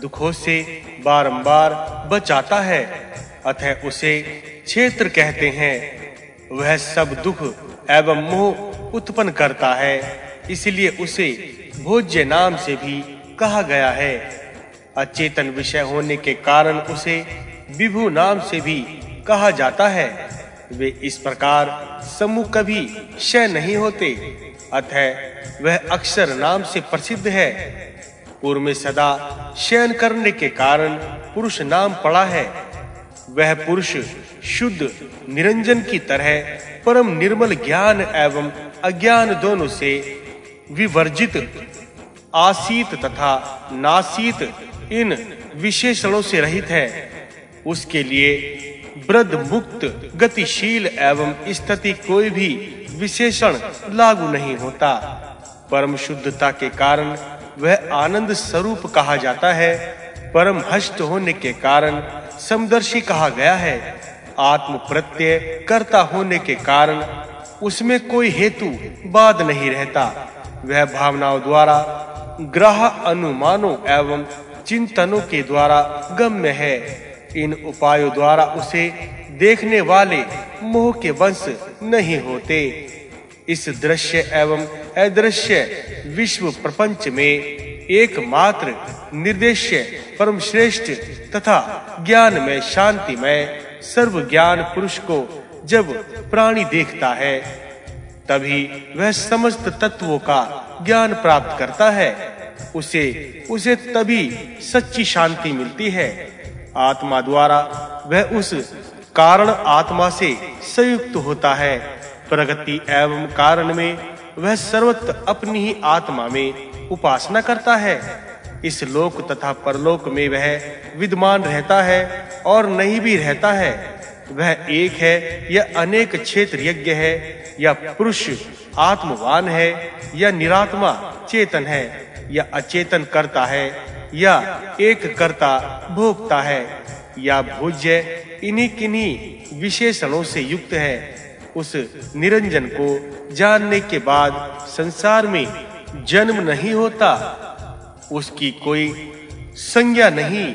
दुखों से बारंबार बचाता है, अतः उसे क्षेत्र कहते हैं। वह सब दुख एवं मोह उत्पन्न करता है, इसलिए उसे भोज्य नाम से भी कहा गया है। अचेतन विषय होने के कारण उसे विभु नाम से भी कहा जाता है। वे इस प्रकार समूह कभी क्षय नहीं होते, अतः वह अक्षर नाम से प्रसिद्ध है। पूर्व में सदा शयन करने के कारण पुरुष नाम पड़ा है। वह पुरुष शुद्ध, निरंजन की तरह परम निर्मल ज्ञान एवं अज्ञान दोनों से विवर्जित, आसीत तथा नासीत इन विशेषणों से रहित है। उसके लिए वृद्ध मुक्त, गतिशील एवं स्थिति कोई भी विशेषण लागू नहीं होता। परम शुद्धता के कारण वह आनंद स्वरूप कहा जाता है, परम हष्ट होने के कारण समदर्शी कहा गया है। आत्म प्रत्यय कर्ता होने के कारण उसमें कोई हेतु बाद नहीं रहता। वह भावनाओं द्वारा, ग्रह अनुमानों एवं चिंतनों के द्वारा गम्य है। इन उपायों द्वारा उसे देखने वाले मोह के वंश नहीं होते। इस दृश्य एवं अदृश्य विश्व प्रपंच में एकमात्र निर्देश्य परम श्रेष्ठ तथा ज्ञान में शांति में सर्व ज्ञान पुरुष को जब प्राणी देखता है, तभी वह समस्त तत्वों का ज्ञान प्राप्त करता है। उसे उसे तभी सच्ची शांति मिलती है। आत्मा द्वारा वह उस कारण आत्मा से संयुक्त होता है। प्रगति एवं कारण में वह सर्वत्र अपनी ही आत्मा में उपासना करता है। इस लोक तथा परलोक में वह विद्यमान रहता है और नहीं भी रहता है। वह एक है या अनेक क्षेत्र यज्ञ है, या पुरुष आत्मवान है, या निरात्मा चेतन है, या अचेतन करता है, या एक करता भोगता है, या भोज्य इन्हीं किन्हीं विशेषणों से युक्त है। उस निरंजन को जानने के बाद संसार में जन्म नहीं होता, उसकी कोई संज्ञा नहीं।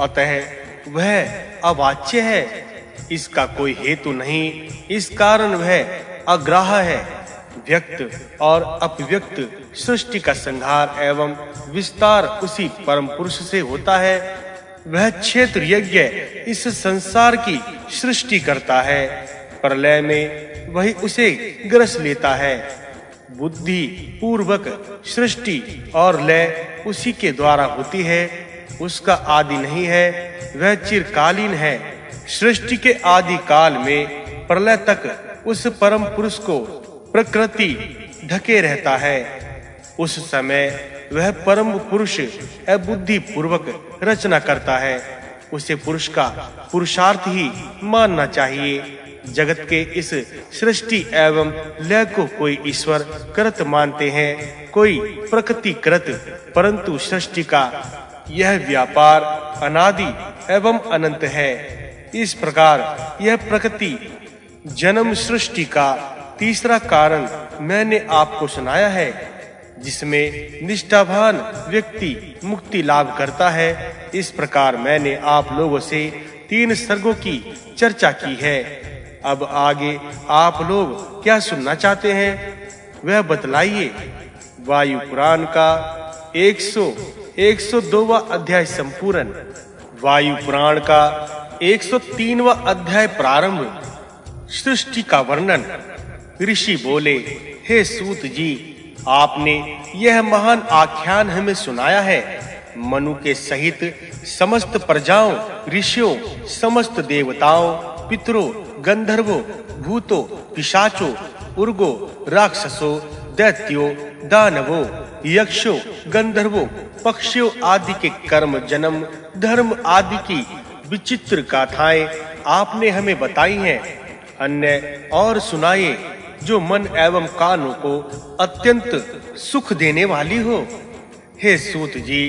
अतः वह अवाच्य है। इसका कोई हेतु नहीं। इस कारण वह अग्राह है। व्यक्त और अपव्यक्त सृष्टि का संहार एवं विस्तार उसी परम पुरुष से होता है। वह क्षेत्र यज्ञ इस संसार की सृष्टि करता है। प्रलय में वही उसे ग्रस लेता है। बुद्धि पूर्वक, सृष्टि और लय उसी के द्वारा होती है। उसका आदि नहीं है, वह चिरकालीन है। सृष्टि के आदि काल में प्रलय तक उस परम पुरुष को प्रकृति ढके रहता है। उस समय वह परम पुरुष अबुद्धि पूर्वक रचना करता है। उसे पुरुष का पुरुषार्थ ही मानना चाहिए। जगत के इस सृष्टि एवं लय को कोई ईश्वर कृत मानते हैं, कोई प्रकृति कृत, परंतु सृष्टि का यह व्यापार अनादि एवं अनंत है। इस प्रकार यह प्रकृति जन्म सृष्टि का तीसरा कारण मैंने आपको सुनाया है, जिसमें निष्ठावान व्यक्ति मुक्ति लाभ करता है। इस प्रकार मैंने आप लोगों से तीन सर्गों की चर्चा की है। अब आगे आप लोग क्या सुनना चाहते हैं? वह बतलाइए। वायु पुराण का 100 102वां अध्याय संपूर्ण। वायु पुराण का 103वां अध्याय प्रारंभ। सृष्टि का वर्णन। ऋषि बोले, हे सूत जी, आपने यह महान आख्यान हमें सुनाया है। मनु के सहित समस्त प्रजाओं, ऋषियों, समस्त देवताओं, पितरों गंधर्वों, भूतों, पिशाचों, उर्गो, राक्षसों, दैत्यों, दानवों, यक्षों, गंधर्वों, पक्षियों आदि के कर्म, जन्म, धर्म आदि की विचित्र गाथाएँ आपने हमें बताई हैं। अन्य और सुनाए जो मन एवं कानों को अत्यंत सुख देने वाली हो। हे सूत जी,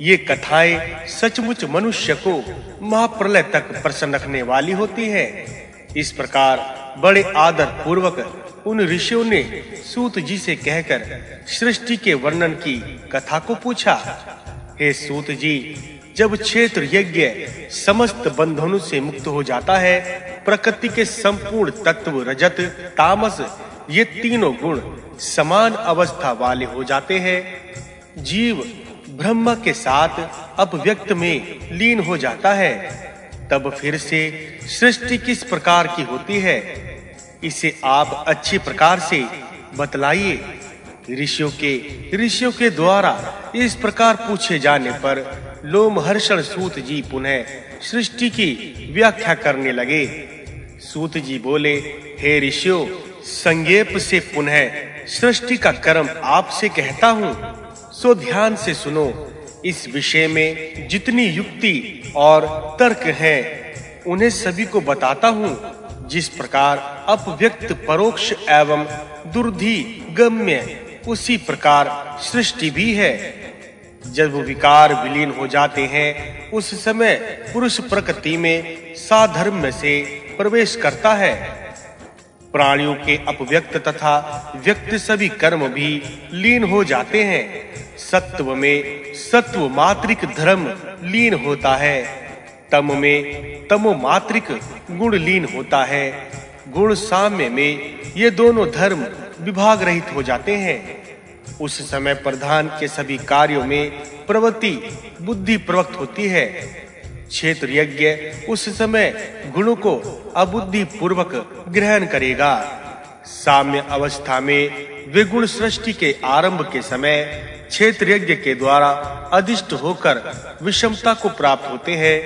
ये कथाएँ सचमुच मनुष्य को महाप्रलय तक प्रसन्न रखने वाली होती है। इस प्रकार बड़े आदर पूर्वक उन ऋषियों ने सूत जी से कहकर सृष्टि के वर्णन की कथा को पूछा, हे सूत जी, जब क्षेत्र यज्ञ समस्त बंधनों से मुक्त हो जाता है, प्रकृति के संपूर्ण तत्व, रजत, तामस, ये तीनों गुण समान अवस्था वाले हो जाते हैं। जीव ब्रह्म के साथ अपव्यक्त में लीन हो जाता है। तब फिर से सृष्टि किस प्रकार की होती है, इसे आप अच्छी प्रकार से बतलाइए। ऋषियों के ऋषियों के द्वारा इस प्रकार पूछे जाने पर लोमहर्षण सूत जी पुनः सृष्टि की व्याख्या करने लगे। सूत जी बोले, हे ऋषियों संक्षेप से पुनः सृष्टि का कर्म आपसे कहता हूँ, सो ध्यान से सुनो। इस विषय में जितनी युक्ति और तर्क हैं, उन्हें सभी को बताता हूँ, जिस प्रकार अपव्यक्त परोक्ष एवं दुर्धि गम्य उसी प्रकार सृष्टि भी है। जब विकार विलीन हो जाते हैं, उस समय पुरुष प्रकृति में साधर्म से प्रवेश करता है। प्राणियों के अपव्यक्त तथा व्यक्त सभी कर्म भी लीन हो जाते हैं। सत्व में सत्व मात्रिक धर्म लीन होता है। तम में तमो मात्रिक गुण लीन होता है। गुण साम्य में ये दोनों धर्म विभाग रहित हो जाते हैं। उस समय प्रधान के सभी कार्यों में प्रवृत्ति, बुद्धि प्रवक्त होती है। क्षेत्र यज्ञ उस समय गुणों को अबुद्धि पूर्वक ग्रहण करेगा। साम्य अवस्था में वे गुण सृष्टि के आरंभ के समय क्षेत्र यज्ञ के द्वारा अधिष्ट होकर विषमता को प्राप्त होते हैं।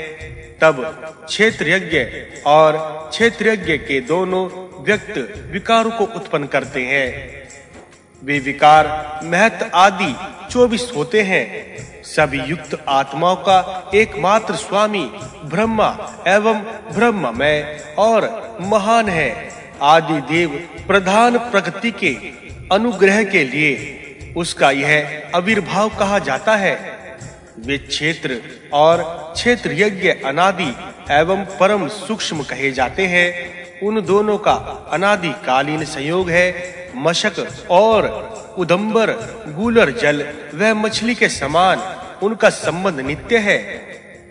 तब क्षेत्र यज्ञ और क्षेत्र यज्ञ के दोनों व्यक्त विकारों को उत्पन्न करते हैं। वे विकार महत आदि 24 होते हैं। सभी युक्त आत्माओं का एकमात्र स्वामी ब्रह्मा एवं ब्रह्ममय और महान है। आदि देव प्रधान प्रकृति के अनुग्रह के लिए उसका यह आविर्भाव कहा जाता है। वे क्षेत्र और क्षेत्र यज्ञ अनादि एवं परम सूक्ष्म कहे जाते हैं। उन दोनों का अनादि कालीन संयोग है। मशक और उदंबर, गूलर जल वह मछली के समान उनका संबंध नित्य है।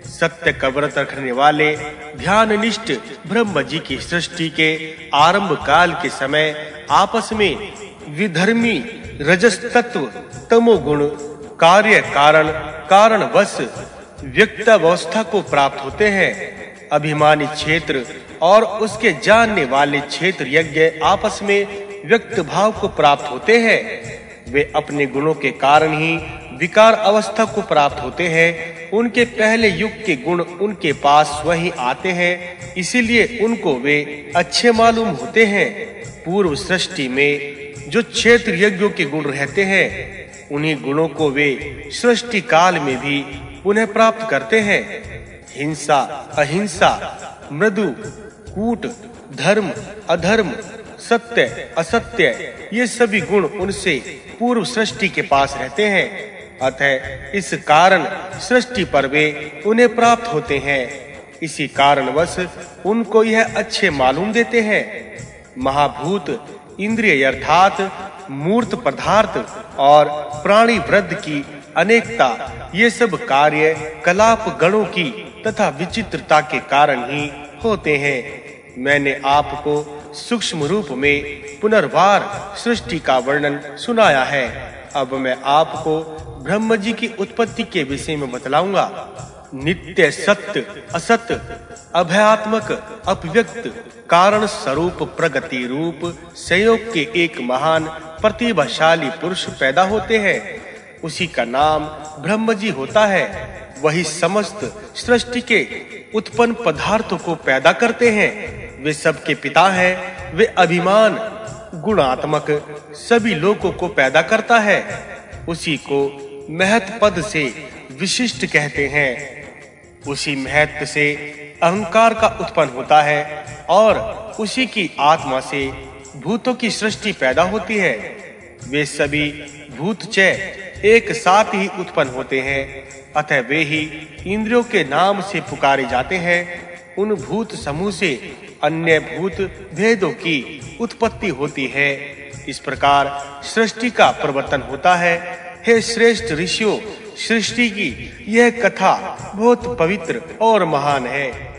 सत्य का व्रत रखने वाले ध्यान निष्ठ ब्रह्म जी की सृष्टि के आरंभ काल के समय आपस में विधर्मी रजस तत्व तमोगुण, कार्य कारण कारण वश व्यक्त अवस्था को प्राप्त होते हैं। अभिमानी क्षेत्र और उसके जानने वाले क्षेत्र यज्ञ आपस में व्यक्त भाव को प्राप्त होते हैं, वे अपने गुणों के कारण ही विकार अवस्था को प्राप्त होते हैं। उनके पहले युग के गुण उनके पास वही आते हैं, इसीलिए उनको वे अच्छे मालूम होते हैं। पूर्व सृष्टि में जो क्षेत्र यज्ञों के गुण रहते हैं, उन्हीं गुणों को वे सृष्टि काल में भी पुनः प्राप्त करते हैं। हिंसा, अहिंसा, मृदु, कूट, धर्म, अधर्म सत्य, असत्य, ये सभी गुण उनसे पूर्व सृष्टि के पास रहते हैं। अतः इस कारण सृष्टि पर वे उन्हें प्राप्त होते हैं। इसी कारणवश उनको यह अच्छे मालूम देते हैं। महाभूत, इंद्रिय अर्थात मूर्त पदार्थ और प्राणी वृद्ध की अनेकता, ये सब कार्य कलाप गणों की तथा विचित्रता के कारण ही होते हैं। मैंने आपको सूक्ष्म रूप में पुनर्वार सृष्टि का वर्णन सुनाया है। अब मैं आपको ब्रह्म जी की उत्पत्ति के विषय में बतलाऊँगा। नित्य सत्य, असत, अभयात्मक अपव्यक्त कारण स्वरूप, प्रगति रूप, संयोग के एक महान, प्रतिभाशाली पुरुष पैदा होते हैं। उसी का नाम ब्रह्म जी होता है। वही समस्त सृष्टि के उत्पन्न पदार्थों को पैदा करते हैं। वे सबके पिता हैं, वे अभिमान, गुणात्मक, सभी लोगों को पैदा करता है। उसी को महत पद से विशिष्ट कहते हैं। उसी महत्व से अहंकार का उत्पन्न होता है और उसी की आत्मा से भूतों की सृष्टि पैदा होती है। वे सभी भूत भूतचय एक साथ ही उत्पन्न होते हैं, अतः वे ही इंद्रियों के नाम से पुकारे जाते हैं उन भूत समूह से अन्य भूत भेदों की उत्पत्ति होती है। इस प्रकार सृष्टि का प्रवर्तन होता है। हे श्रेष्ठ ऋषियों, सृष्टि की यह कथा बहुत पवित्र और महान है।